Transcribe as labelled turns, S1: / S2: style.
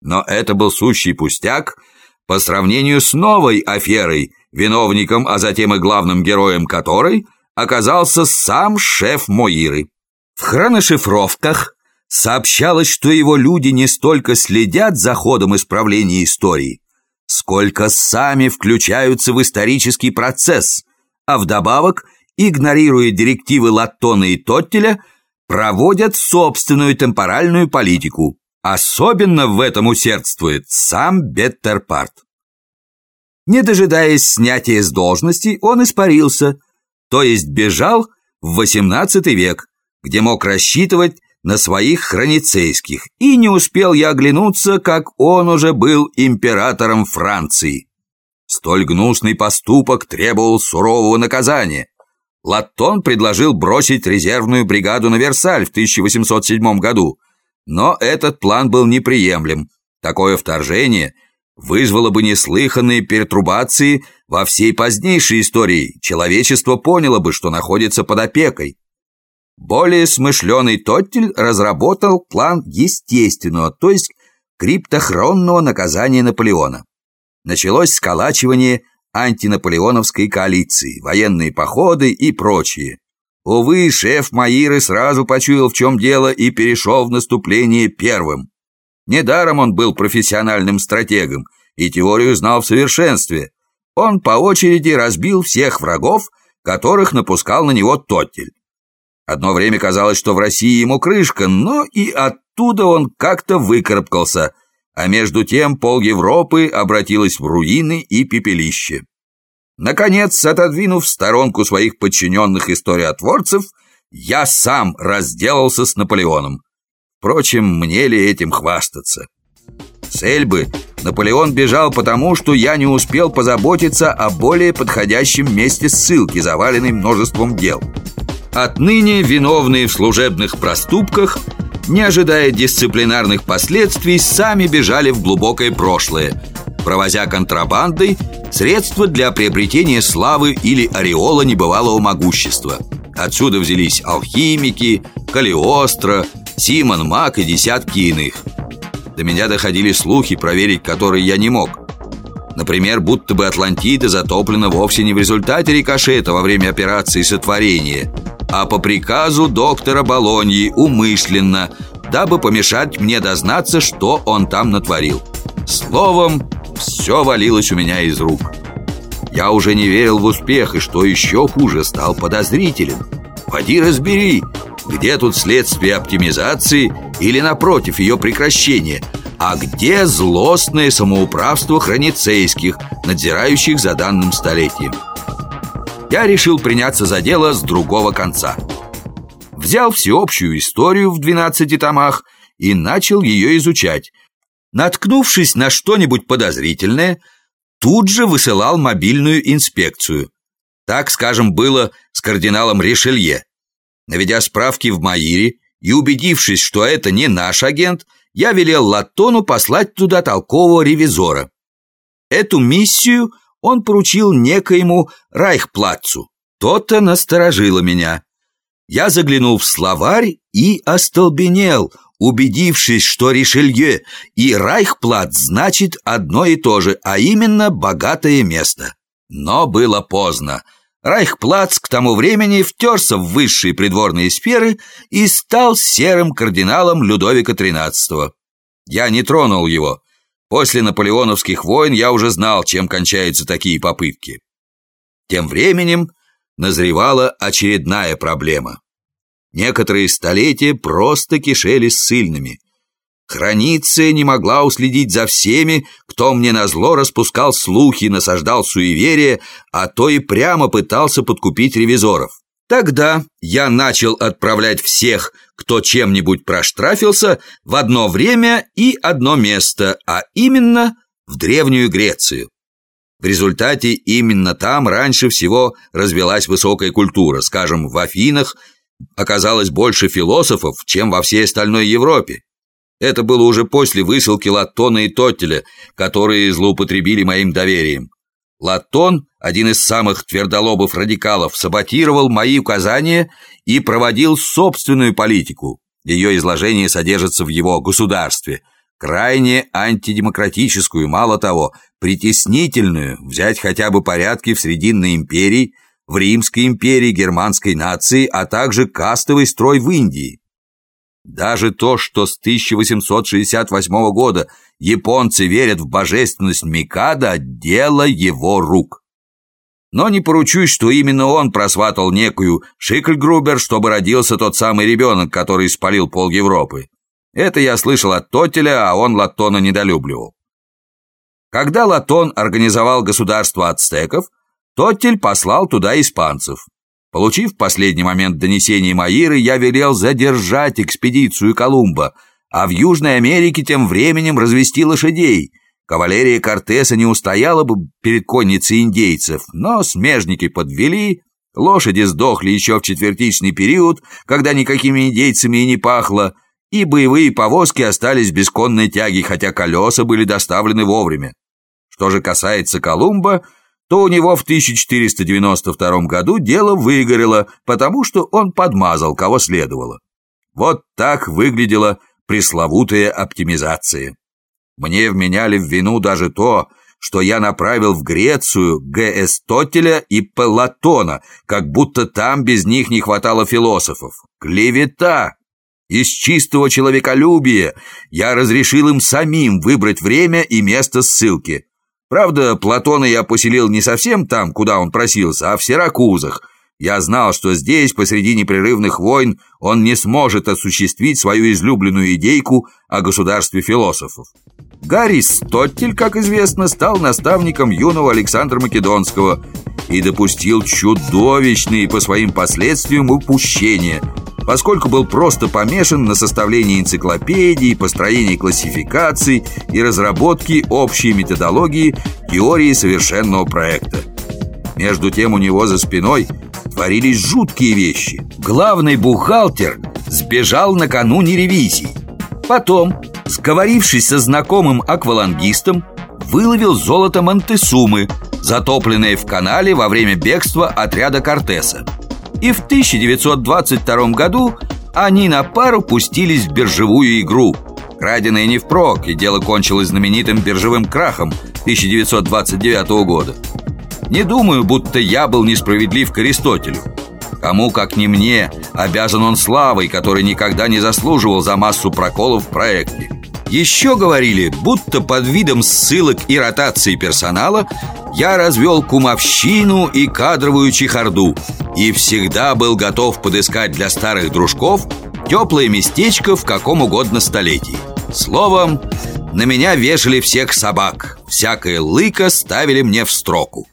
S1: Но это был сущий пустяк по сравнению с новой аферой, виновником, а затем и главным героем которой оказался сам шеф Моиры. В хроношифровках сообщалось, что его люди не столько следят за ходом исправления истории, сколько сами включаются в исторический процесс, а вдобавок, игнорируя директивы Латтона и Тоттеля, проводят собственную темпоральную политику. Особенно в этом усердствует сам Беттерпарт. Не дожидаясь снятия с должности, он испарился, то есть бежал в XVIII век, где мог рассчитывать на своих хроницейских, и не успел я оглянуться, как он уже был императором Франции. Столь гнусный поступок требовал сурового наказания. Латтон предложил бросить резервную бригаду на Версаль в 1807 году, но этот план был неприемлем. Такое вторжение вызвало бы неслыханные пертурбации во всей позднейшей истории. Человечество поняло бы, что находится под опекой. Более смышленый Тоттель разработал план естественного, то есть криптохронного наказания Наполеона. Началось сколачивание антинаполеоновской коалиции, военные походы и прочее. Увы, шеф Маиры сразу почуял, в чем дело, и перешел в наступление первым. Недаром он был профессиональным стратегом и теорию знал в совершенстве. Он по очереди разбил всех врагов, которых напускал на него Тоттель. Одно время казалось, что в России ему крышка, но и оттуда он как-то выкарабкался, а между тем пол Европы обратилась в руины и пепелище. Наконец, отодвинув в сторонку своих подчиненных историотворцев, я сам разделался с Наполеоном. Впрочем, мне ли этим хвастаться? С Эльбы Наполеон бежал потому, что я не успел позаботиться о более подходящем месте ссылки, заваленной множеством дел. Отныне виновные в служебных проступках, не ожидая дисциплинарных последствий, сами бежали в глубокое прошлое, провозя контрабандой средства для приобретения славы или ореола небывалого могущества. Отсюда взялись алхимики, Калиостро, Симон Мак и десятки иных. До меня доходили слухи, проверить которые я не мог. Например, будто бы Атлантида затоплена вовсе не в результате рикошета во время операции сотворения – а по приказу доктора Болоньи умышленно, дабы помешать мне дознаться, что он там натворил. Словом, все валилось у меня из рук. Я уже не верил в успех, и что еще хуже, стал подозрителен. Поди разбери, где тут следствие оптимизации или, напротив, ее прекращения, а где злостное самоуправство хроницейских, надзирающих за данным столетием я решил приняться за дело с другого конца. Взял всеобщую историю в 12 томах и начал ее изучать. Наткнувшись на что-нибудь подозрительное, тут же высылал мобильную инспекцию. Так, скажем, было с кардиналом Ришелье. Наведя справки в Маире и убедившись, что это не наш агент, я велел Латтону послать туда толкового ревизора. Эту миссию он поручил некоему Райхплацу. То-то насторожило меня. Я заглянул в словарь и остолбенел, убедившись, что Ришелье и Райхплац значит одно и то же, а именно богатое место. Но было поздно. Райхплац к тому времени втерся в высшие придворные сферы и стал серым кардиналом Людовика XIII. Я не тронул его, После наполеоновских войн я уже знал, чем кончаются такие попытки. Тем временем назревала очередная проблема. Некоторые столетия просто кишели ссыльными. Храниция не могла уследить за всеми, кто мне назло распускал слухи, насаждал суеверие, а то и прямо пытался подкупить ревизоров. Тогда я начал отправлять всех, кто чем-нибудь проштрафился, в одно время и одно место, а именно в Древнюю Грецию. В результате именно там раньше всего развелась высокая культура. Скажем, в Афинах оказалось больше философов, чем во всей остальной Европе. Это было уже после высылки Латтона и Тоттеля, которые злоупотребили моим доверием. Латон, один из самых твердолобов радикалов, саботировал мои указания и проводил собственную политику. Ее изложение содержится в его «Государстве», крайне антидемократическую, мало того, притеснительную, взять хотя бы порядки в Срединной империи, в Римской империи, германской нации, а также кастовый строй в Индии. Даже то, что с 1868 года японцы верят в божественность Микада, дело его рук. Но не поручусь, что именно он просватал некую Шикльгрубер, чтобы родился тот самый ребенок, который спалил пол Европы. Это я слышал от Тотеля, а он Латона недолюбливал. Когда Латон организовал государство ацтеков, Тоттель послал туда испанцев. Получив в последний момент донесение Маиры, я велел задержать экспедицию Колумба, а в Южной Америке тем временем развести лошадей – Кавалерия Кортеса не устояла бы перед конницей индейцев, но смежники подвели, лошади сдохли еще в четвертичный период, когда никакими индейцами и не пахло, и боевые повозки остались без конной тяги, хотя колеса были доставлены вовремя. Что же касается Колумба, то у него в 1492 году дело выгорело, потому что он подмазал, кого следовало. Вот так выглядела пресловутая оптимизация. Мне вменяли в вину даже то, что я направил в Грецию Г.С. Тоттеля и Платона, как будто там без них не хватало философов. Клевета! Из чистого человеколюбия я разрешил им самим выбрать время и место ссылки. Правда, Платона я поселил не совсем там, куда он просился, а в Сиракузах. Я знал, что здесь, посреди непрерывных войн, он не сможет осуществить свою излюбленную идейку о государстве философов. Гарри Стоттель, как известно, стал наставником юного Александра Македонского и допустил чудовищные по своим последствиям упущения, поскольку был просто помешан на составлении энциклопедии, построении классификаций и разработке общей методологии теории совершенного проекта. Между тем у него за спиной творились жуткие вещи. Главный бухгалтер сбежал накануне ревизии. Потом Сговорившись со знакомым аквалангистом, выловил золото Монтесумы, затопленное в канале во время бегства отряда Кортеса. И в 1922 году они на пару пустились в биржевую игру. Краденое не впрок, и дело кончилось знаменитым биржевым крахом 1929 года. Не думаю, будто я был несправедлив к Аристотелю. Кому, как не мне, обязан он славой, который никогда не заслуживал за массу проколов в проекте. Еще говорили, будто под видом ссылок и ротации персонала я развел кумовщину и кадровую чехарду и всегда был готов подыскать для старых дружков теплое местечко в каком угодно столетии. Словом, на меня вешали всех собак, всякое лыко ставили мне в строку.